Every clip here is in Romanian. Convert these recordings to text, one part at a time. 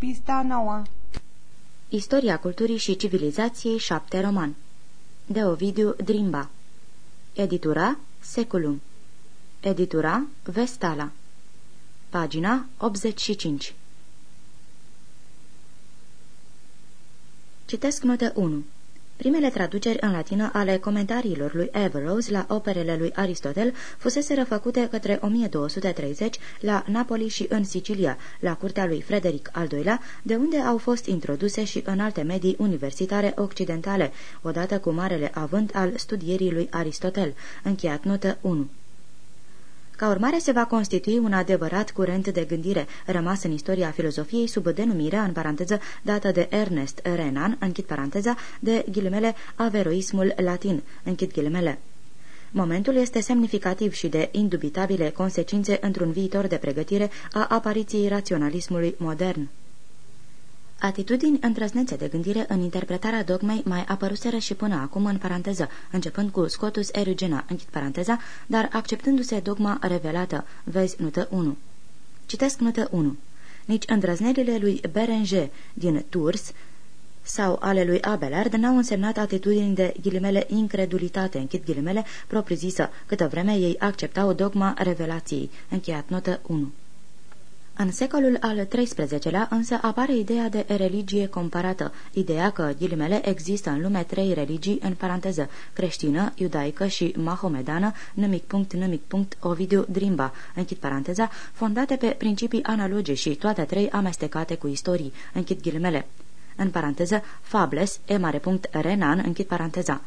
Pista 9 Istoria culturii și civilizației 7 roman. De Ovidiu Drimba. Editura Seculum. Editura Vestala. Pagina 85 Citesc notă 1 Primele traduceri în latină ale comentariilor lui Averroes la operele lui Aristotel fusese făcute către 1230 la Napoli și în Sicilia, la curtea lui Frederic al II-lea, de unde au fost introduse și în alte medii universitare occidentale, odată cu marele avânt al studierii lui Aristotel. Încheiat notă 1. Ca urmare, se va constitui un adevărat curent de gândire, rămas în istoria filozofiei sub denumirea, în paranteză, dată de Ernest Renan, închid paranteza, de ghilimele averoismul latin, închid ghilimele. Momentul este semnificativ și de indubitabile consecințe într-un viitor de pregătire a apariției raționalismului modern. Atitudini întrăznețe de gândire în interpretarea dogmei mai apăruseră și până acum în paranteză, începând cu Scotus Erugena, închid paranteza, dar acceptându-se dogma revelată, vezi notă 1. Citesc notă 1. Nici îndrăznerile lui Berenger din Tours sau ale lui Abelard n-au însemnat atitudini de ghilimele incredulitate, închid ghilimele, propriu-zisă, câtă vreme ei acceptau dogma revelației. Încheiat notă 1. În secolul al XIII-lea însă apare ideea de religie comparată, ideea că ghilimele există în lume trei religii în paranteză, creștină, iudaică și mahomedană, numic punct, numic punct, Ovidiu Drimba, închid paranteza, fondate pe principii analoge și toate trei amestecate cu istorii, închid ghilimele. În paranteză, fables, e mare punct, renan, închid paranteza.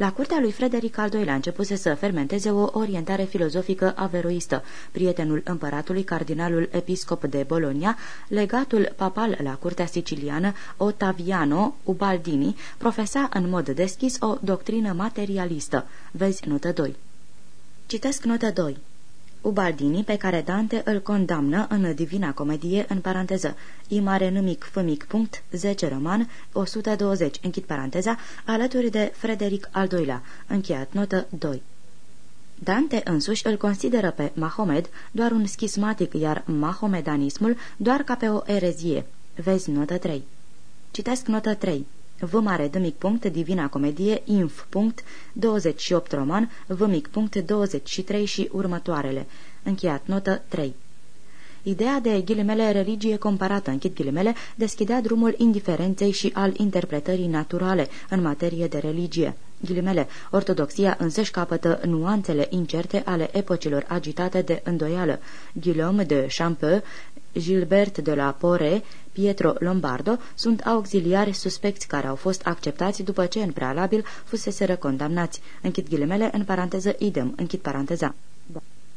La curtea lui Frederic al II-lea începuse să fermenteze o orientare filozofică averoistă. Prietenul împăratului, cardinalul episcop de Bologna, legatul papal la curtea siciliană, Ottaviano Ubaldini, profesa în mod deschis o doctrină materialistă. Vezi notă 2. Citesc notă 2. Ubaldini, pe care Dante îl condamnă în Divina Comedie, în paranteză, I mare numic fămic punct, 10 roman, 120, închid paranteza, alături de Frederic al II-lea, încheiat notă 2. Dante însuși îl consideră pe Mahomed doar un schismatic, iar mahomedanismul doar ca pe o erezie. Vezi notă 3. Citesc notă 3. V mare D mic punct, Divina Comedie, Inf punct, 28 roman, V mic punct, 23 și următoarele. Încheiat notă 3. Ideea de ghilimele religie comparată, închid ghilimele, deschidea drumul indiferenței și al interpretării naturale în materie de religie. Ghilimele, ortodoxia însăși capătă nuanțele incerte ale epocilor agitate de îndoială. Guillaume de Champeux, Gilbert de la Pore, Pietro Lombardo sunt auxiliari suspecți care au fost acceptați după ce în prealabil fuseseră condamnați. Închid ghilimele în paranteză idem, închid paranteza.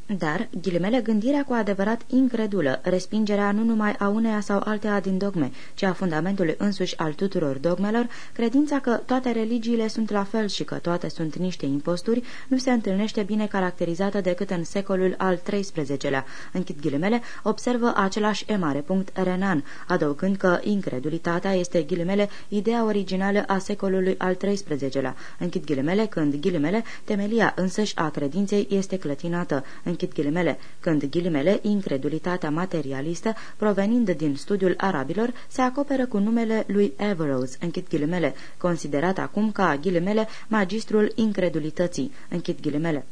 Dar, ghilimele, gândirea cu adevărat incredulă, respingerea nu numai a uneia sau alteia din dogme, ci a fundamentului însuși al tuturor dogmelor, credința că toate religiile sunt la fel și că toate sunt niște imposturi, nu se întâlnește bine caracterizată decât în secolul al XIII-lea. Închid ghilimele, observă același emare punct Renan, adăugând că incredulitatea este ghilimele ideea originală a secolului al XIII-lea. Închid ghilimele, când ghilimele, temelia însăși a credinței este clătinată închid ghilimele, când ghilimele, incredulitatea materialistă, provenind din studiul arabilor, se acoperă cu numele lui Averroes, închid ghilimele, considerat acum ca ghilimele magistrul incredulității, închid ghilimele.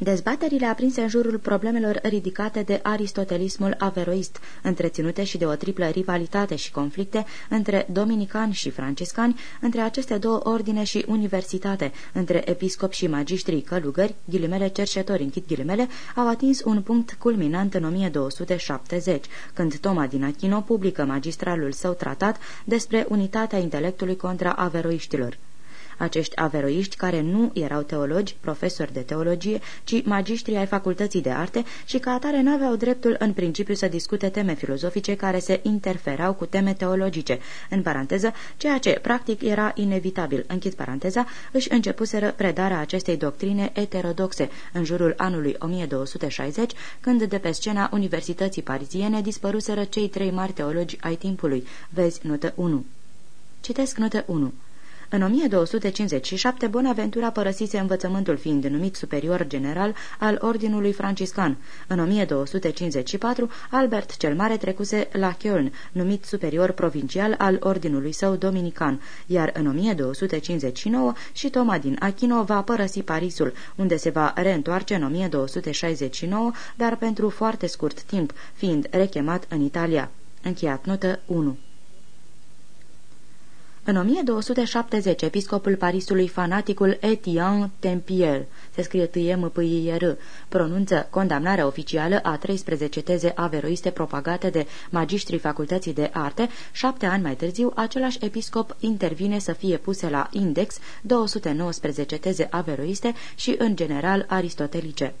Dezbaterile aprinse în jurul problemelor ridicate de aristotelismul averoist, întreținute și de o triplă rivalitate și conflicte între dominicani și franciscani, între aceste două ordine și universitate, între episcopi și magistrii călugări, ghilimele cercetori închid ghilimele, au atins un punct culminant în 1270, când Toma din Achino publică magistralul său tratat despre unitatea intelectului contra averoiștilor. Acești averoiști, care nu erau teologi, profesori de teologie, ci magiștri ai facultății de arte și ca atare n-aveau dreptul în principiu să discute teme filozofice care se interferau cu teme teologice. În paranteză, ceea ce practic era inevitabil, închid paranteza, își începuseră predarea acestei doctrine heterodoxe în jurul anului 1260, când de pe scena Universității Pariziene dispăruseră cei trei mari teologi ai timpului. Vezi notă 1. Citesc notă 1. În 1257, Bonaventura părăsise învățământul fiind numit superior general al Ordinului Franciscan. În 1254, Albert cel Mare trecuse la Köln, numit superior provincial al Ordinului său dominican, iar în 1259 și Toma din Achino va părăsi Parisul, unde se va reîntoarce în 1269, dar pentru foarte scurt timp, fiind rechemat în Italia. Încheiat notă 1 în 1270, episcopul Parisului, fanaticul Etienne Tempier, se scrie t m p i r pronunță condamnarea oficială a 13 teze averoiste propagate de magistrii facultății de arte. Șapte ani mai târziu, același episcop intervine să fie puse la index 219 teze averoiste și, în general, aristotelice.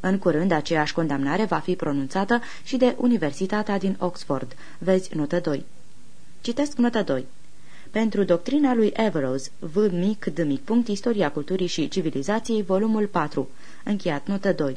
În curând, aceeași condamnare va fi pronunțată și de Universitatea din Oxford. Vezi notă 2. Citesc notă 2 pentru doctrina lui Everose, V. mic, D. mic, punct, Istoria culturii și civilizației, volumul 4, încheiat notă 2.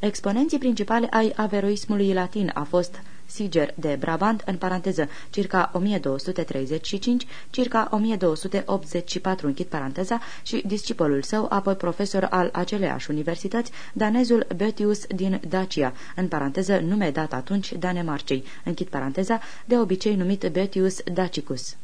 Exponenții principale ai averoismului latin a fost Siger de Brabant, în paranteză, circa 1235, circa 1284, închid paranteza, și discipolul său, apoi profesor al aceleiași universități, danezul Betius din Dacia, în paranteză, nume dat atunci Danemarcei, închid paranteza, de obicei numit Betius Dacicus.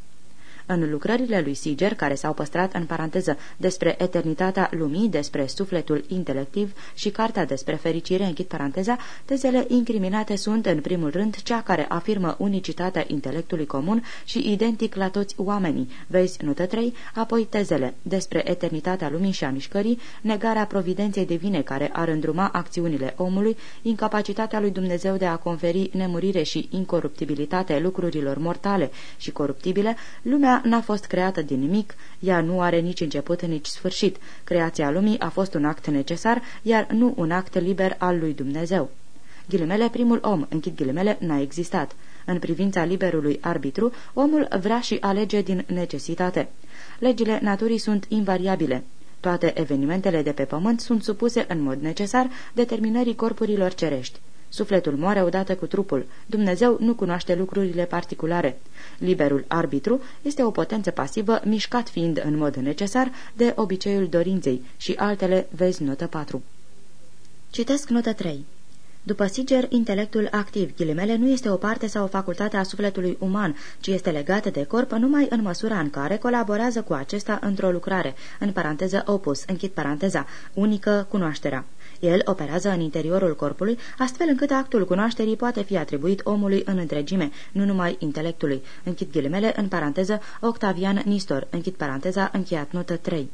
În lucrările lui Siger, care s-au păstrat în paranteză despre eternitatea lumii, despre sufletul intelectiv și cartea despre fericire, închid paranteza, tezele incriminate sunt, în primul rând, cea care afirmă unicitatea intelectului comun și identic la toți oamenii, vezi notă 3, apoi tezele despre eternitatea lumii și a mișcării, negarea providenței divine care ar îndruma acțiunile omului, incapacitatea lui Dumnezeu de a conferi nemurire și incoruptibilitate lucrurilor mortale și coruptibile, lumea Lumea n-a fost creată din nimic, ea nu are nici început, nici sfârșit. Creația lumii a fost un act necesar, iar nu un act liber al lui Dumnezeu. Ghilimele, primul om, închid ghilimele, n-a existat. În privința liberului arbitru, omul vrea și alege din necesitate. Legile naturii sunt invariabile. Toate evenimentele de pe pământ sunt supuse în mod necesar determinării corpurilor cerești. Sufletul moare odată cu trupul. Dumnezeu nu cunoaște lucrurile particulare. Liberul arbitru este o potență pasivă, mișcat fiind în mod necesar de obiceiul dorinței și altele vezi notă 4. Citesc notă 3. După Siger, intelectul activ, ghilimele, nu este o parte sau o facultate a sufletului uman, ci este legată de corp numai în măsura în care colaborează cu acesta într-o lucrare, în paranteză opus, închid paranteza, unică cunoașterea. El operează în interiorul corpului, astfel încât actul cunoașterii poate fi atribuit omului în întregime, nu numai intelectului. Închid ghilimele, în paranteză, Octavian Nistor, închid paranteza, încheiat notă 3.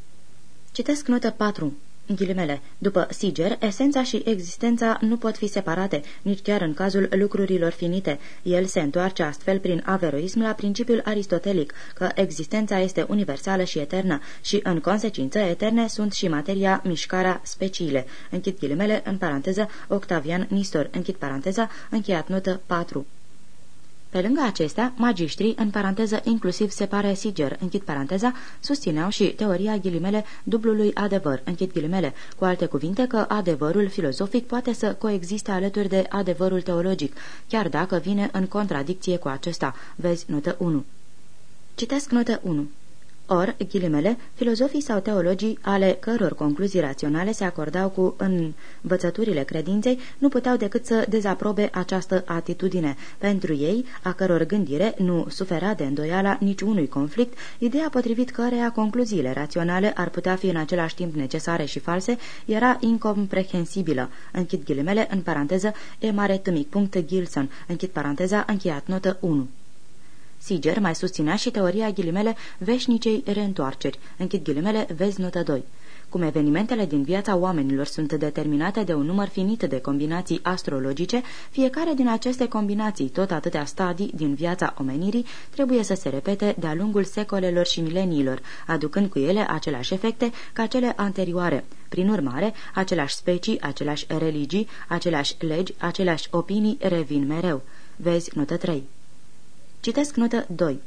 Citesc notă 4 ghilimele, după Siger, esența și existența nu pot fi separate, nici chiar în cazul lucrurilor finite. El se întoarce astfel prin averoism la principiul aristotelic, că existența este universală și eternă și, în consecință, eterne sunt și materia, mișcarea, speciile. Închid ghilimele, în paranteză, Octavian Nistor, închid paranteza, încheiat notă 4. Pe lângă acestea, magiștrii, în paranteză inclusiv se pare Siger, închid paranteza, susțineau și teoria ghilimele dublului adevăr, închid ghilimele, cu alte cuvinte că adevărul filozofic poate să coexiste alături de adevărul teologic, chiar dacă vine în contradicție cu acesta. Vezi notă 1. Citesc notă 1. Or, ghilimele, filozofii sau teologii ale căror concluzii raționale se acordau cu învățăturile credinței nu puteau decât să dezaprobe această atitudine. Pentru ei, a căror gândire nu sufera de îndoiala niciunui conflict, ideea potrivit căreia concluziile raționale ar putea fi în același timp necesare și false, era incomprehensibilă. Închid ghilimele, în paranteză, e mare tâmic, punct Gilson, închid paranteza, încheiat notă 1. Siger mai susținea și teoria ghilimele veșnicei reîntoarceri. Închid ghilimele, vezi notă 2. Cum evenimentele din viața oamenilor sunt determinate de un număr finit de combinații astrologice, fiecare din aceste combinații, tot atâtea stadii din viața omenirii, trebuie să se repete de-a lungul secolelor și mileniilor, aducând cu ele aceleași efecte ca cele anterioare. Prin urmare, aceleași specii, aceleași religii, aceleași legi, aceleași opinii revin mereu. Vezi notă 3. Citesc notă 2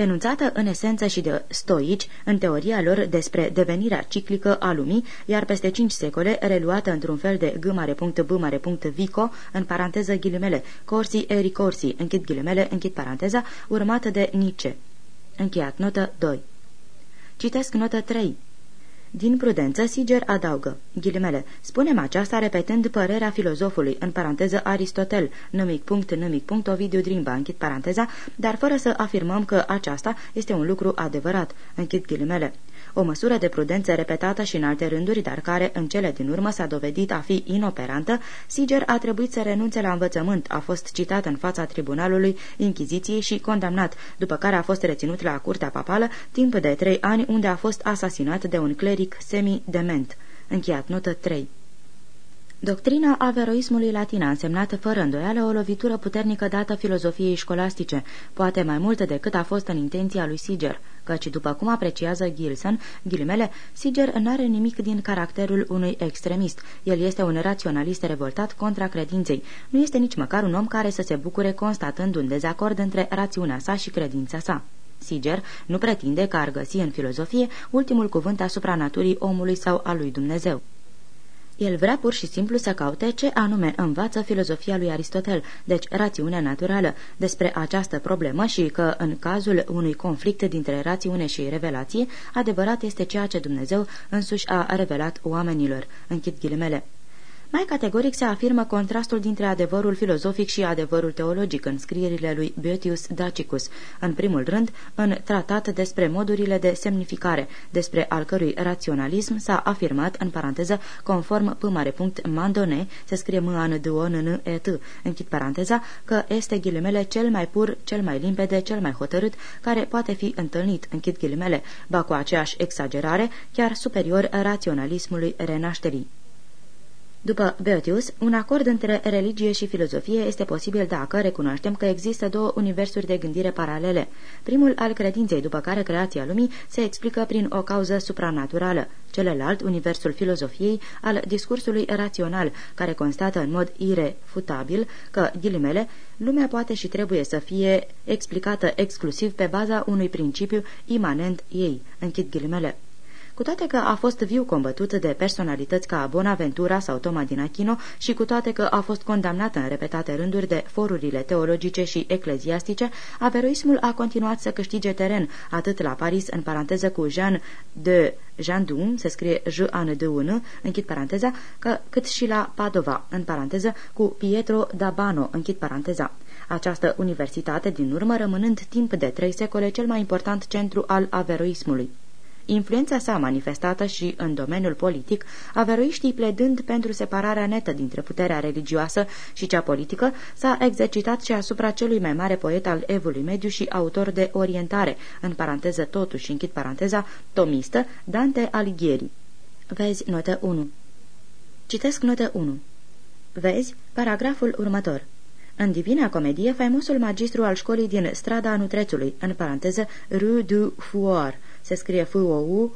enunțată în esență și de stoici în teoria lor despre devenirea ciclică a lumii, iar peste cinci secole reluată într-un fel de g mare punct b mare punct vico, în paranteză ghilimele, corsi e ricorsi, închid ghilimele, închid paranteza, urmată de Nice. Încheiat notă 2. Citesc notă 3. Din prudență, Siger adaugă, ghilimele, spunem aceasta repetând părerea filozofului, în paranteză Aristotel, numic punct, numic punct, Ovidiu Drimba, închid paranteza, dar fără să afirmăm că aceasta este un lucru adevărat, închid ghilimele o măsură de prudență repetată și în alte rânduri, dar care în cele din urmă s-a dovedit a fi inoperantă, Siger a trebuit să renunțe la învățământ, a fost citat în fața tribunalului Inchiziției și condamnat, după care a fost reținut la curtea papală timp de trei ani, unde a fost asasinat de un cleric semi-dement. Încheiat notă 3 Doctrina averoismului latin a însemnat fără îndoială o lovitură puternică dată filozofiei școlastice, poate mai mult decât a fost în intenția lui Siger, căci după cum apreciază Gilson, ghilimele, Siger n-are nimic din caracterul unui extremist. El este un raționalist revoltat contra credinței. Nu este nici măcar un om care să se bucure constatând un dezacord între rațiunea sa și credința sa. Siger nu pretinde că ar găsi în filozofie ultimul cuvânt asupra naturii omului sau a lui Dumnezeu. El vrea pur și simplu să caute ce anume învață filozofia lui Aristotel, deci rațiunea naturală, despre această problemă și că, în cazul unui conflict dintre rațiune și revelație, adevărat este ceea ce Dumnezeu însuși a revelat oamenilor. Închid ghilimele. Mai categoric se afirmă contrastul dintre adevărul filozofic și adevărul teologic în scrierile lui Boetius Dacicus, în primul rând în tratat despre modurile de semnificare, despre al cărui raționalism s-a afirmat, în paranteză, conform punct mandone, se scrie m an d o n n e t închid paranteza, că este ghilimele cel mai pur, cel mai limpede, cel mai hotărât, care poate fi întâlnit, închid ghilimele, ba cu aceeași exagerare, chiar superior raționalismului renașterii. După Boetius, un acord între religie și filozofie este posibil dacă recunoaștem că există două universuri de gândire paralele. Primul al credinței, după care creația lumii se explică prin o cauză supranaturală. Celălalt, universul filozofiei, al discursului rațional, care constată în mod irefutabil că, ghilimele, lumea poate și trebuie să fie explicată exclusiv pe baza unui principiu imanent ei. Închid ghilimele. Cu toate că a fost viu combătut de personalități ca Bonaventura sau Toma din Achino și cu toate că a fost condamnat în repetate rânduri de forurile teologice și ecleziastice, averoismul a continuat să câștige teren, atât la Paris, în paranteză cu Jean de Jandun, se scrie j an de un, închid paranteza, că, cât și la Padova, în paranteză, cu Pietro d'Abano, închid paranteza. Această universitate, din urmă, rămânând timp de trei secole cel mai important centru al averoismului influența sa manifestată și în domeniul politic, averoiștii pledând pentru separarea netă dintre puterea religioasă și cea politică, s-a exercitat și asupra celui mai mare poet al evului mediu și autor de orientare, în paranteză totuși închid paranteza, tomistă, Dante Alighieri. Vezi notă 1. Citesc notă 1. Vezi paragraful următor. În Divina Comedie, faimosul magistru al școlii din strada Nutrețului, în paranteză Rue du Fouar, se scrie F-O-U,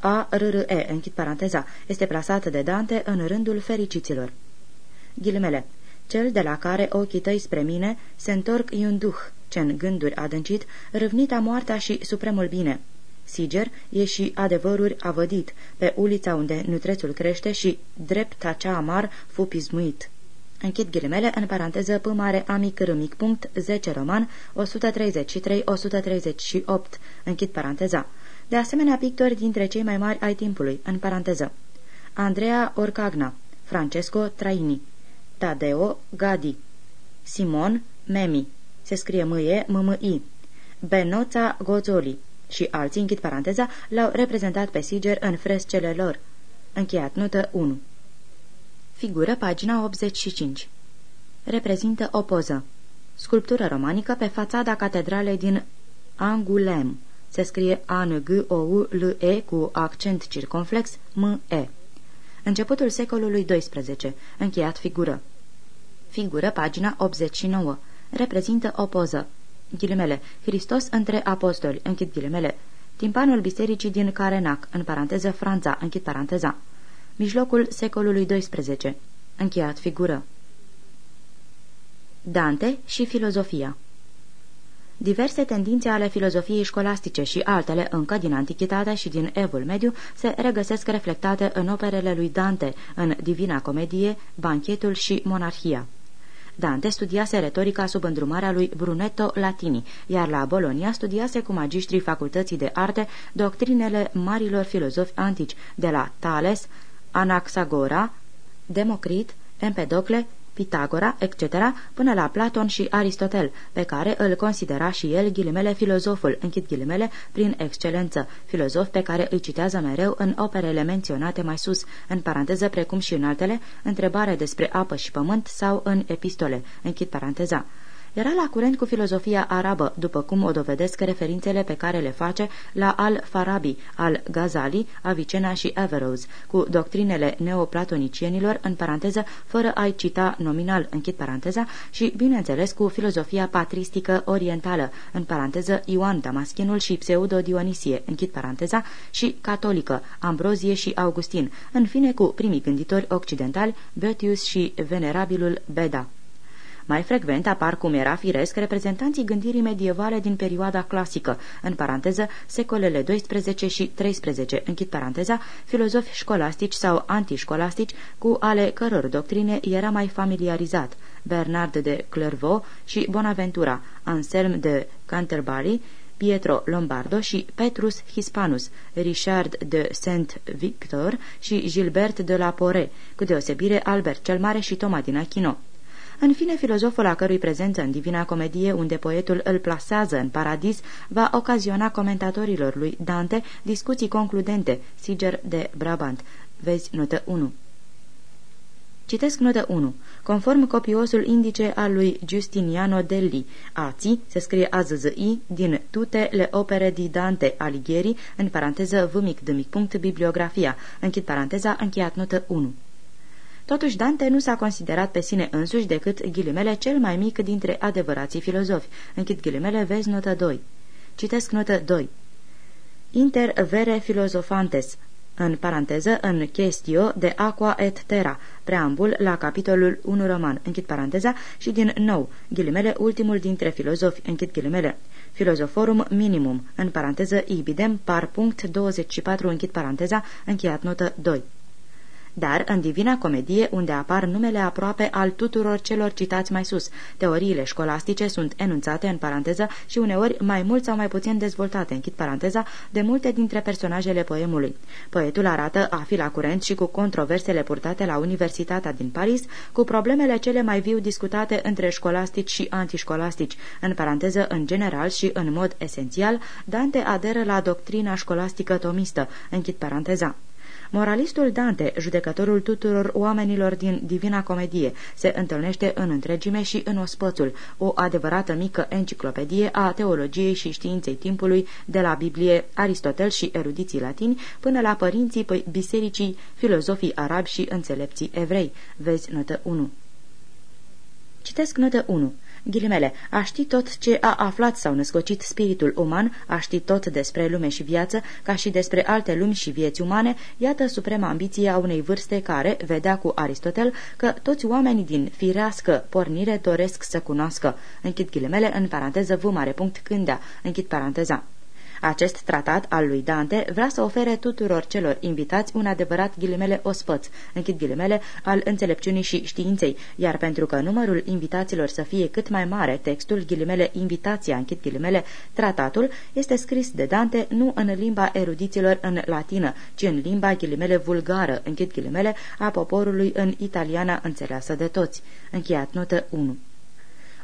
A-R-R-E, închid paranteza, este plasat de Dante în rândul fericiților. Ghilimele, cel de la care ochii tăi spre mine se întorc e un duh, ce în gânduri adâncit, râvnita moartea și supremul bine. Siger e și adevăruri avădit, pe ulița unde nutrețul crește și drepta cea amar fu pismuit. Închid ghilimele, în paranteză, p mare amic râmic punct, 10 roman, 133-138, închid paranteza de asemenea pictori dintre cei mai mari ai timpului, în paranteză. Andrea Orcagna, Francesco Traini, Tadeo Gadi, Simon Memi, se scrie mâie m-m-i, Benoța Gozoli și alții, închid paranteza, l-au reprezentat pe Siger în frescele lor. Încheiat notă 1. Figură pagina 85. Reprezintă o poză. Sculptură romanică pe fațada catedralei din Angoulême. Se scrie A-N-G-O-U-L-E cu accent circumflex M-E. Începutul secolului XII. Încheiat figură. Figură, pagina 89. Reprezintă o poză. Ghilimele. Hristos între apostoli. Închid ghilimele. Timpanul bisericii din Carenac, în paranteză Franța, închid paranteza. Mijlocul secolului XII. Încheiat figură. Dante și filozofia Diverse tendințe ale filozofiei școlastice și altele încă din Antichitate și din Evul Mediu se regăsesc reflectate în operele lui Dante, în Divina Comedie, Banchetul și Monarhia. Dante studiase retorica sub îndrumarea lui Brunetto Latini, iar la Bologna studiase cu magistrii facultății de arte doctrinele marilor filozofi antici, de la Tales, Anaxagora, Democrit, Empedocle, Pitagora, etc., până la Platon și Aristotel, pe care îl considera și el ghilimele filozoful, închid ghilimele, prin excelență, filozof pe care îi citează mereu în operele menționate mai sus, în paranteză precum și în altele, întrebare despre apă și pământ sau în epistole, închid paranteza. Era la curent cu filozofia arabă, după cum o dovedesc referințele pe care le face la al-Farabi, al-Ghazali, Avicena și Averroes, cu doctrinele neoplatonicienilor, în paranteză, fără a-i cita nominal, închid paranteza, și, bineînțeles, cu filozofia patristică orientală, în paranteză, Ioan Damaschinul și Pseudo-Dionisie, închid paranteza, și catolică, Ambrozie și Augustin, în fine cu primii gânditori occidentali, Boetius și venerabilul Beda. Mai frecvent apar, cum era firesc, reprezentanții gândirii medievale din perioada clasică, în paranteză, secolele 12 și 13, închid paranteza, filozofi școlastici sau antișcolastici, cu ale căror doctrine era mai familiarizat, Bernard de Clairvaux și Bonaventura, Anselm de Canterbury, Pietro Lombardo și Petrus Hispanus, Richard de Saint-Victor și Gilbert de la Poré, cu deosebire Albert cel Mare și Toma din Achino. În fine, filozoful a cărui prezență în Divina Comedie, unde poetul îl plasează în paradis, va ocaziona comentatorilor lui Dante discuții concludente, Siger de Brabant. Vezi notă 1. Citesc notă 1. Conform copiosul indice al lui Giustiniano Delli, Azi, se scrie AZZI, din tute le opere di Dante Alighieri, în paranteză v mic de mic punct bibliografia, închid paranteza, încheiat notă 1. Totuși, Dante nu s-a considerat pe sine însuși decât ghilimele cel mai mic dintre adevărații filozofi. Închid ghilimele, vezi notă 2. Citesc notă 2. Inter vere filozofantes, în paranteză, în chestio de aqua et terra, preambul la capitolul 1 roman, închid paranteza, și din nou, ghilimele, ultimul dintre filozofi, închid ghilimele, filozoforum minimum, în paranteză, ibidem, par punct 24, închid paranteza, încheiat notă 2 dar în Divina Comedie, unde apar numele aproape al tuturor celor citați mai sus. Teoriile școlastice sunt enunțate în paranteză și uneori mai mult sau mai puțin dezvoltate, închid paranteza, de multe dintre personajele poemului. Poetul arată a fi la curent și cu controversele purtate la Universitatea din Paris, cu problemele cele mai viu discutate între școlastici și antișcolastici. În paranteză, în general și în mod esențial, Dante aderă la doctrina școlastică tomistă, închid paranteza. Moralistul Dante, judecătorul tuturor oamenilor din Divina Comedie, se întâlnește în întregime și în ospățul, o adevărată mică enciclopedie a teologiei și științei timpului, de la Biblie, Aristotel și erudiții latini, până la părinții bisericii, filozofii arabi și înțelepții evrei. Vezi notă 1. Citesc notă 1. Ghilimele, a ști tot ce a aflat sau născocit spiritul uman, a ști tot despre lume și viață, ca și despre alte lumi și vieți umane, iată suprema ambiție a unei vârste care, vedea cu Aristotel, că toți oamenii din firească pornire doresc să cunoască. Închid ghilimele în paranteză v mare punct cândea, închid paranteza. Acest tratat al lui Dante vrea să ofere tuturor celor invitați un adevărat ghilimele ospăț, închid ghilimele, al înțelepciunii și științei, iar pentru că numărul invitaților să fie cât mai mare, textul ghilimele invitația, închid ghilimele, tratatul, este scris de Dante nu în limba erudiților în latină, ci în limba ghilimele vulgară, închid ghilimele, a poporului în italiana înțeleasă de toți. Încheiat notă 1.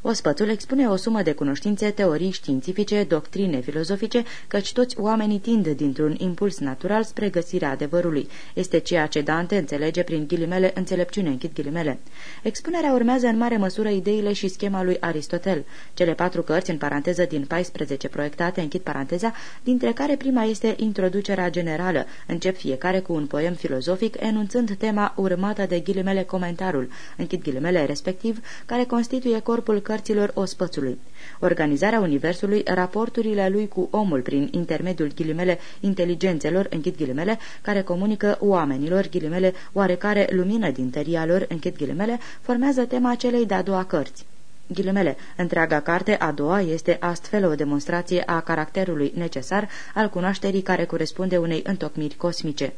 Ospățul expune o sumă de cunoștințe, teorii științifice, doctrine filozofice, căci toți oamenii tind dintr-un impuls natural spre găsirea adevărului. Este ceea ce Dante înțelege prin ghilimele înțelepciune, închid ghilimele. Expunerea urmează în mare măsură ideile și schema lui Aristotel. Cele patru cărți, în paranteză din 14 proiectate, închid paranteza, dintre care prima este introducerea generală. Încep fiecare cu un poem filozofic, enunțând tema urmată de ghilimele comentarul, închid ghilimele respectiv, care constituie corpul cărților ospățului. Organizarea Universului, raporturile lui cu omul prin intermediul ghilimele inteligențelor, închid ghilimele, care comunică oamenilor, ghilimele, oarecare lumină din tăria lor, închid ghilimele, formează tema celei de-a doua cărți. Ghilimele, întreaga carte a doua este astfel o demonstrație a caracterului necesar al cunoașterii care corespunde unei întocmiri cosmice.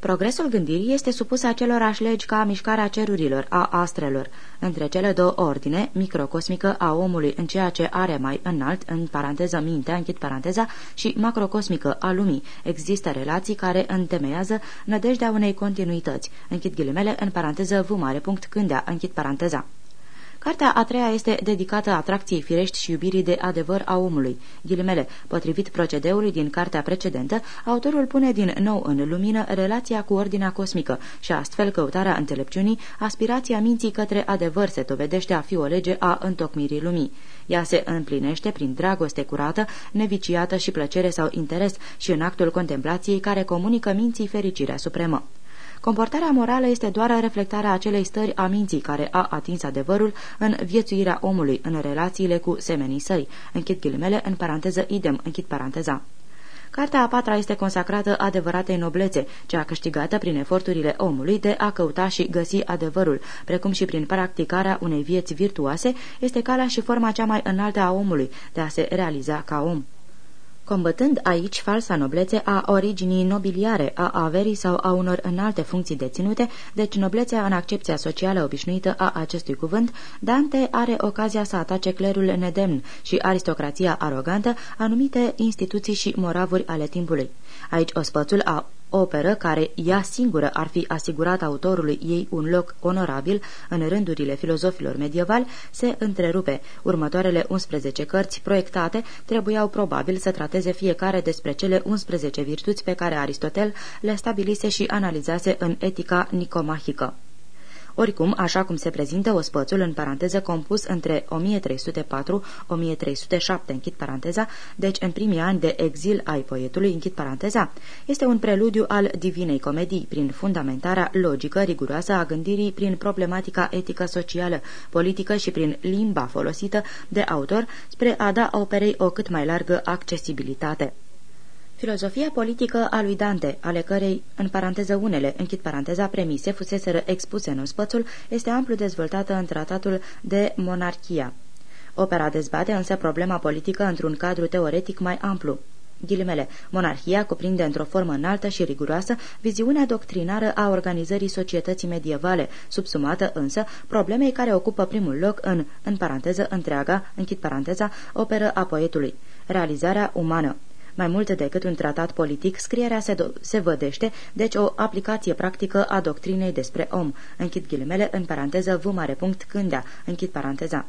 Progresul gândirii este supus acelorași legi ca mișcarea cerurilor, a astrelor. Între cele două ordine, microcosmică a omului în ceea ce are mai înalt, în paranteză mintea, închid paranteza, și macrocosmică a lumii, există relații care întemeiază nădejdea unei continuități, închid ghilimele, în paranteză v mare punct cândea, închid paranteza. Cartea a treia este dedicată atracției firești și iubirii de adevăr a omului. Ghilimele, potrivit procedeului din cartea precedentă, autorul pune din nou în lumină relația cu ordinea cosmică și astfel căutarea înțelepciunii, aspirația minții către adevăr se dovedește a fi o lege a întocmirii lumii. Ea se împlinește prin dragoste curată, neviciată și plăcere sau interes și în actul contemplației care comunică minții fericirea supremă. Comportarea morală este doar reflectarea acelei stări a minții care a atins adevărul în viețuirea omului, în relațiile cu semenii săi. Închid ghilimele, în paranteză idem, închid paranteza. Cartea a patra este consacrată adevăratei noblețe, cea câștigată prin eforturile omului de a căuta și găsi adevărul, precum și prin practicarea unei vieți virtuoase, este calea și forma cea mai înaltă a omului de a se realiza ca om combătând aici falsa noblețe a originii nobiliare, a averii sau a unor înalte funcții deținute, deci noblețea în accepția socială obișnuită a acestui cuvânt, Dante are ocazia să atace clerul nedemn și aristocrația arogantă, anumite instituții și moravuri ale timpului. Aici ospățul a operă care ea singură ar fi asigurat autorului ei un loc onorabil în rândurile filozofilor medievali, se întrerupe. Următoarele 11 cărți proiectate trebuiau probabil să trateze fiecare despre cele 11 virtuți pe care Aristotel le stabilise și analizase în Etica Nicomahică. Oricum, așa cum se prezintă ospățul în paranteză compus între 1304-1307, închid paranteza, deci în primii ani de exil ai poetului, închid paranteza, este un preludiu al Divinei Comedii, prin fundamentarea logică riguroasă a gândirii, prin problematica etică socială, politică și prin limba folosită de autor spre a da operei o cât mai largă accesibilitate. Filozofia politică a lui Dante, ale cărei, în paranteză unele, închid paranteza, premise, fuseseră expuse în spățul, este amplu dezvoltată în tratatul de monarchia. Opera dezbate însă problema politică într-un cadru teoretic mai amplu. Ghilimele, monarhia cuprinde într-o formă înaltă și riguroasă viziunea doctrinară a organizării societății medievale, subsumată însă problemei care ocupă primul loc în, în paranteză, întreaga, închid paranteza, operă a poetului, realizarea umană. Mai mult decât un tratat politic, scrierea se, se vădește, deci o aplicație practică a doctrinei despre om. Închid ghilimele, în paranteză, v mare punct, cândea, închid paranteza.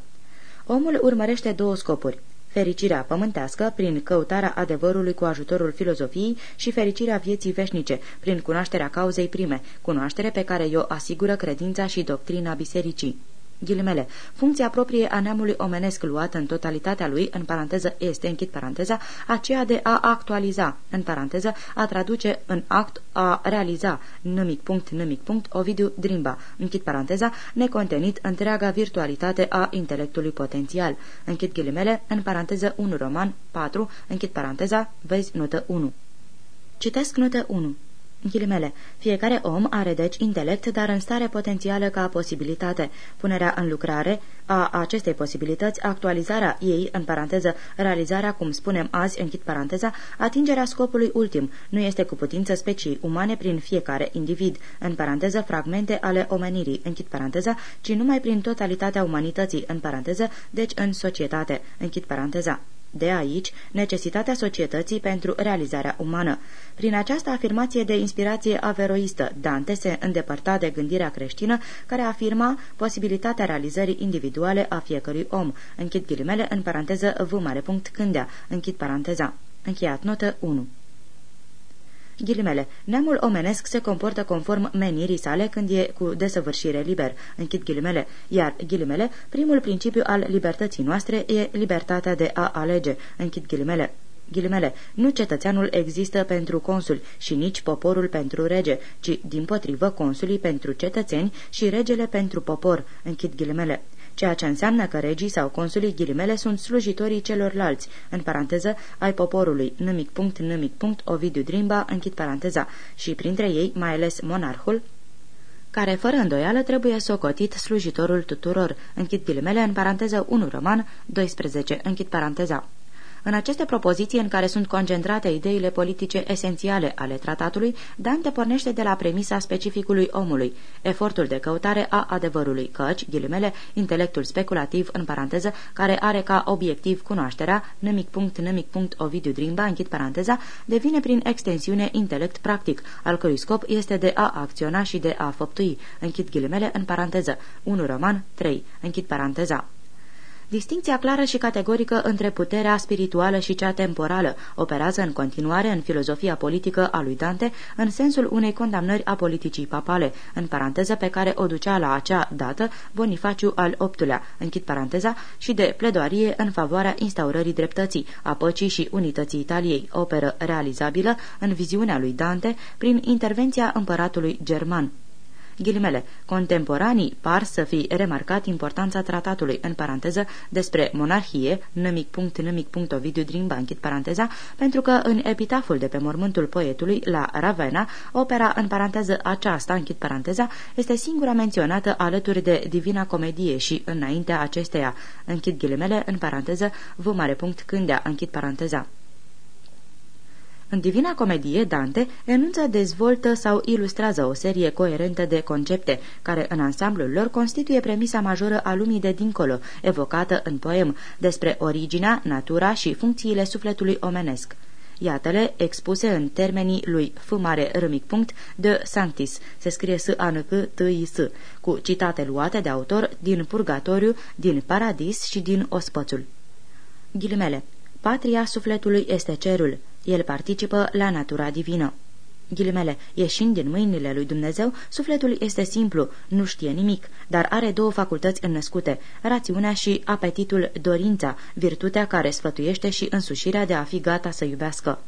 Omul urmărește două scopuri fericirea pământească prin căutarea adevărului cu ajutorul filozofiei și fericirea vieții veșnice prin cunoașterea cauzei prime, cunoaștere pe care o asigură credința și doctrina bisericii. Ghilimele, funcția proprie a neamului omenesc luată în totalitatea lui, în paranteză este, închid paranteza, aceea de a actualiza, în paranteză, a traduce în act, a realiza, numic punct, numic punct, Ovidiu Drimba, închid paranteza, necontenit întreaga virtualitate a intelectului potențial. Închid ghilimele, în paranteză 1 roman 4, închid paranteza, vezi notă 1. Citesc notă 1. Ghilimele. Fiecare om are deci intelect, dar în stare potențială ca posibilitate. Punerea în lucrare a acestei posibilități, actualizarea ei, în paranteză, realizarea, cum spunem azi, închid paranteza, atingerea scopului ultim, nu este cu putință specii umane prin fiecare individ, în paranteză, fragmente ale omenirii, închid paranteza, ci numai prin totalitatea umanității, în paranteză, deci în societate, închid paranteza. De aici, necesitatea societății pentru realizarea umană. Prin această afirmație de inspirație averoistă, Dante se îndepărta de gândirea creștină care afirma posibilitatea realizării individuale a fiecărui om. Închid ghilimele în paranteză v mare punct cândea. Închid paranteza. Încheiat notă 1. Ghilimele, neamul omenesc se comportă conform menirii sale când e cu desăvârșire liber, închid ghilimele, iar ghilimele, primul principiu al libertății noastre e libertatea de a alege, închid ghilimele. Ghilimele, nu cetățeanul există pentru consul și nici poporul pentru rege, ci, din potrivă, consulii pentru cetățeni și regele pentru popor, închid ghilimele ceea ce înseamnă că regii sau consulii ghilimele sunt slujitorii celorlalți, în paranteză, ai poporului, nimic punct, nimic punct, Ovidiu Drimba, închid paranteza, și printre ei, mai ales monarhul, care fără îndoială trebuie socotit slujitorul tuturor, închid ghilimele, în paranteză 1 roman, 12, închid paranteza. În aceste propoziții în care sunt concentrate ideile politice esențiale ale tratatului, Dante pornește de la premisa specificului omului, efortul de căutare a adevărului, căci, ghilimele, intelectul speculativ, în paranteză, care are ca obiectiv cunoașterea, nimic punct, nimic punct, Ovidiu Drimba, închid paranteza, devine prin extensiune intelect practic, al cărui scop este de a acționa și de a făptui, închid ghilimele, în paranteză, 1 roman 3, închid paranteza. Distinția clară și categorică între puterea spirituală și cea temporală operează în continuare în filozofia politică a lui Dante în sensul unei condamnări a politicii papale, în paranteză pe care o ducea la acea dată Bonifaciu al VIII-lea, închid paranteza, și de pledoarie în favoarea instaurării dreptății, a păcii și unității Italiei, operă realizabilă în viziunea lui Dante prin intervenția împăratului german. Ghilimele, contemporanii par să fi remarcat importanța tratatului, în paranteză, despre monarhie, nămic punct, nămic punct, Ovidiu Drimba, închid paranteza, pentru că în epitaful de pe mormântul poetului, la Ravenna, opera, în paranteză, aceasta, închid paranteza, este singura menționată alături de Divina Comedie și înaintea acesteia, închid ghilimele, în paranteză, v mare punct, cândea, închid paranteza. În Divina Comedie, Dante enunță, dezvoltă sau ilustrează o serie coerentă de concepte, care în ansamblul lor constituie premisa majoră a lumii de dincolo, evocată în poem, despre originea, natura și funcțiile sufletului omenesc. Iată-le expuse în termenii lui F mare râmic punct de Sanctis, se scrie S A N C T I S, cu citate luate de autor din Purgatoriu, din Paradis și din Ospățul. Ghilimele. Patria sufletului este cerul. El participă la natura divină. Ghilimele, ieșind din mâinile lui Dumnezeu, sufletul este simplu, nu știe nimic, dar are două facultăți înnăscute, rațiunea și apetitul, dorința, virtutea care sfătuiește și însușirea de a fi gata să iubească.